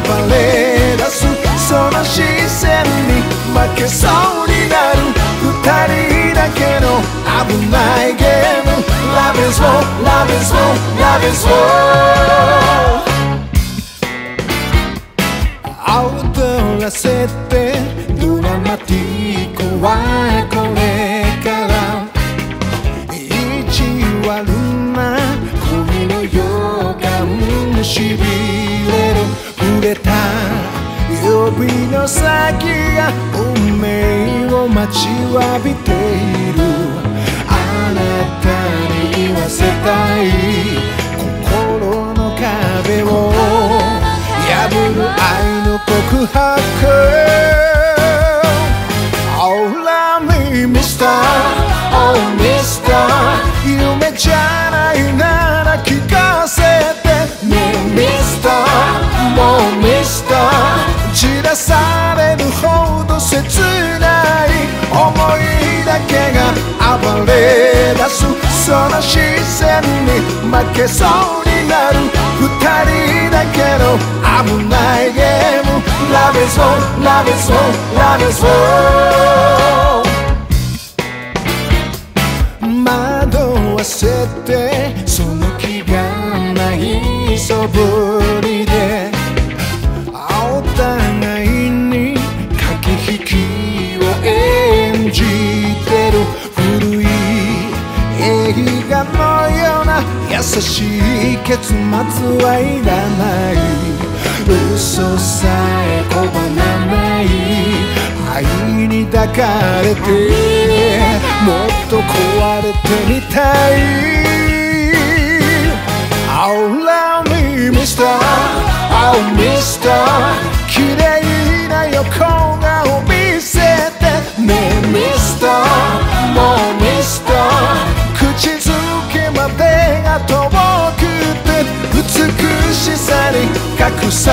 暴れ出すその視線に負けそうになる二人だけの危ないゲーム。Love is war, love is war, love is war 踊らせてドラマティックはこれから。意地悪な恋の予感しびれれた指の先が運命を待ちわびているあなたに言わせたい心の壁を破る愛の告白 Oh love me Mr. Oh Mr. 夢じゃないなら聞かせてね Mr. もう暴れ出すその視線に負けそうになる二人だけの危ないゲーム。Love is war, love is war, love is war 惑わせてその気がないそぶりで。優しい結末はいらない嘘さえ拒まない愛に抱かれてもっと壊れてみたい Oh love me mister. Oh mister 隠さ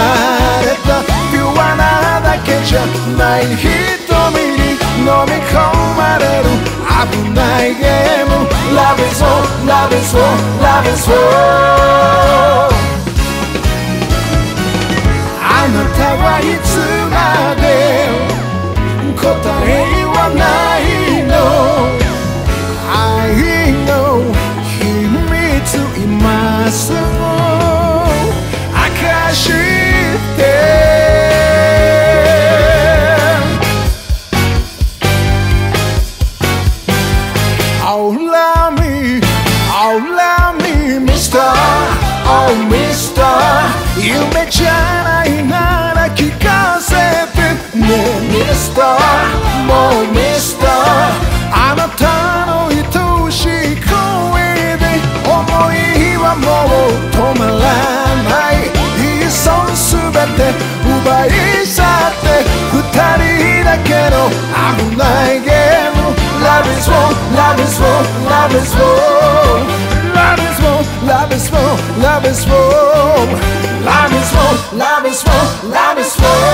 れた。ピュアなだけじゃない瞳に飲み込まれる。危ないゲーム。Love is war, love is war, love is war あなたはいつまで答えはない。Allow me, Mr. Oh, 夢じゃないなら聞かせてね、Mr. もう Mr. あなたの愛しい声で思いはもう止まらない。一層すべて奪い去って二人だけの危ないゲーム。Love is war, love is war, love is war. Love is war Love is war, love is war, love is war